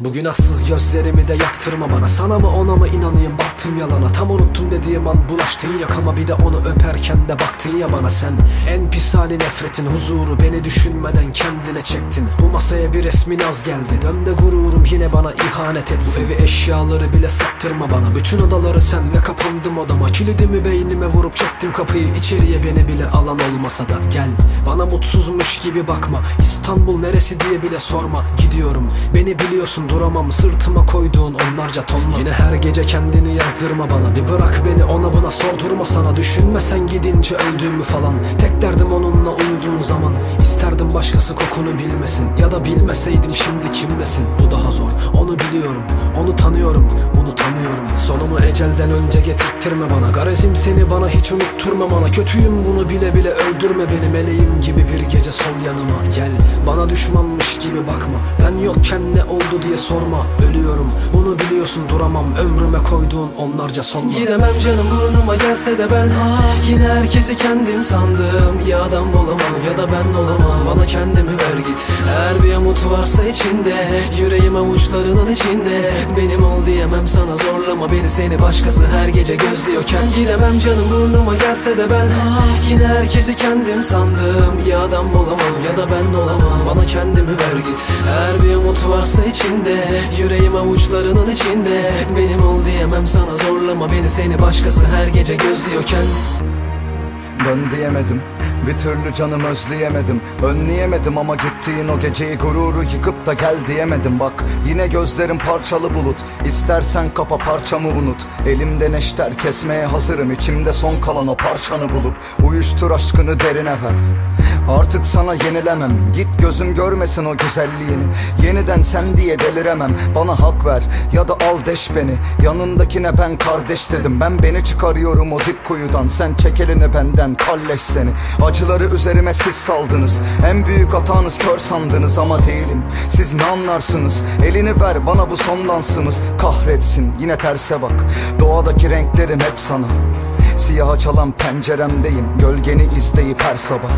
Bu günahsız gözlerimi de yaktırma bana. Sana mı ona mı inanayım? Baktım yalana. Tam unuttum dediğim an bulaştın yakama. Bir de onu öperken de baktın ya bana sen. En pis hali nefretin huzuru Beni düşünmeden kendine çektin. Bu masaya bir resmin az geldi. Dön de gururum yine bana ihanet etsin. Bu evi eşyaları bile sattırma bana. Bütün odaları sen ve kapandım odama. Kilidimi beynime vurup çektim kapıyı. İçeriye beni bile alan olmasa da Gel. Bana mutsuzmuş gibi bakma. İstanbul neresi diye bile sorma. Gidiyorum. Beni biliyorsun duramam Sırtıma koyduğun onlarca tonla. Yine her gece kendini yazdırma bana. Bir bırak beni ona buna sordurma sana. Düşünme sen gidince öldüğümü falan. Tek derdim onunla uyuduğun zaman. İsterdim başkası kokunu bilmesin. Ya da bilmeseydim şimdi kimlesin? Bu daha zor. Onu biliyorum Onu tanıyorum bunu tanıyorum. Sonumu ecelden önce getirttirme bana. Garezim seni bana hiç unutturma bana. Kötüyüm bunu bile bile öldürme beni. Meleğim gibi bir gece sol yanıma. Gel bana düşmanmış gibi bakma. Ben yokken ne oldu diye sorma Ölüyorum. Bunu biliyorsun duramam. Ömrüme koyduğun onlarca sonla. Gidemem canım burnuma gelse de ben Yine herkesi kendim sandım. Ya adam da ben olamam. Bana kendimi ver git. Eğer bir umut varsa içinde Yüreğim avuçlarının içinde. Benim ol diyemem sana zorlama Beni. Seni başkası her gece gözlüyorken Gidemem canım burnuma. Gelse de ben Yine herkesi kendim sandım. Ya adam olamam ya da ben olamam. Bana kendimi ver git. Eğer bir umut varsa içinde Yüreğim avuçlarının içinde. Benim ol diyemem sana zorlama Beni. Seni başkası her gece gözlüyorken. Dön diyemedim bir türlü canım özleyemedim. Önleyemedim ama gittiğin o geceyi gururu yıkıp da gel diyemedim. Bak yine gözlerim parçalı bulut. İstersen kapa parçamı unut. Elimde neşter kesmeye hazırım. İçimde son kalan o parçanı bulup Uyuştur aşkını derine ver. Artık sana yenilemem. Git gözüm görmesin o güzelliğini. Yeniden sen diye deliremem. Bana hak ver ya da al deş beni. Yanındakine ben kardeş dedim. Ben beni çıkarıyorum o dip kuyudan. Sen çek elini benden kalleş seni Acıları üzerime siz saldınız. En büyük hatanız kör sandınız ama değilim. Siz ne anlarsınız? Elini ver bana bu son dansımız. Kahretsin yine terse bak. Doğadaki renklerim hep sana. Siyaha çalan penceremdeyim. Gölgeni izleyip her sabah.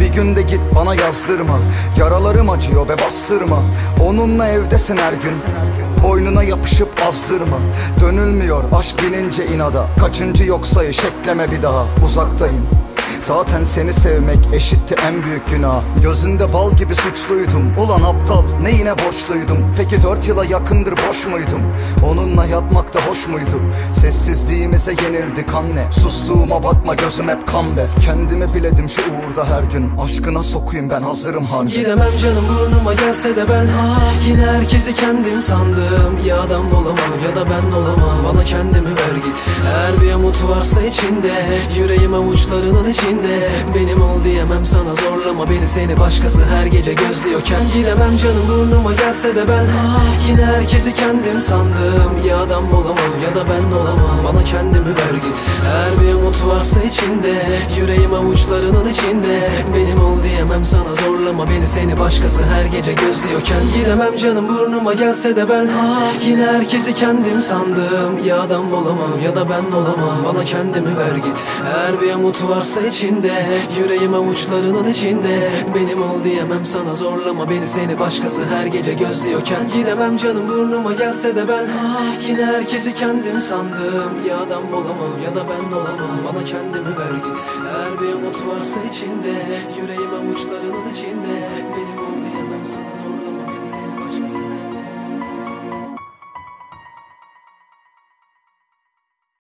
Bir günde git bana yazdırma. Yaralarım acıyor ve bastırma. Onunla evdesin her gün. Boynuna yapışıp azdırma. Dönülmüyor aşk binince inada. Kaçıncı yok sayı şekleme bir daha. Uzaktayım Zaten seni sevmek eşitti en büyük günah. Gözünde bal gibi suçluydum. Ulan aptal ne yine borçluydum? Peki dört yıla yakındır boş muydum? Onunla yatmak da hoş muydu? Sessizliğimize yenildik anne. Sustuğuma bakma gözüm hep kan be Kendimi biledim şu uğurda her gün. Aşkına sokuyum ben hazırım harbi. Gidemem canım burnuma gelse de ben Yine herkesi kendim sandım. Ya adam olamam ya da ben olamam. Bana kendimi ver git. Eğer bir umut varsa içinde Yüreğim avuçlarının içinde Benim ol diyemem sana zorlama Beni. Seni başkası her gece gözlüyorken Gidemem canım burnuma gelse de ben Yine herkesi kendim sandım. Ya adam olamam ya da ben olamam. Bana kendimi ver git. Eğer bir umut varsa içinde Yüreğim avuçlarının içinde. Benim ol diyemem sana zorlama Beni. Seni başkası her gece gözlüyorken Gidemem canım burnuma gelse de ben Yine herkesi kendim sandım. Ya adam olamam ya da ben olamam. Bana kendimi ver git. Eğer bir umut varsa içinde Yüreğim avuçlarının içinde. Benim ol diyemem sana zorlama Beni. Seni başkası her gece gözlüyorken Gidemem canım burnuma gelse de ben. Yine herkesi kendim sandım. Ya adam olamam ya da ben olamam Bana kendimi ver git. Eğer bir umut varsa içinde. Yüreğim avuçlarının içinde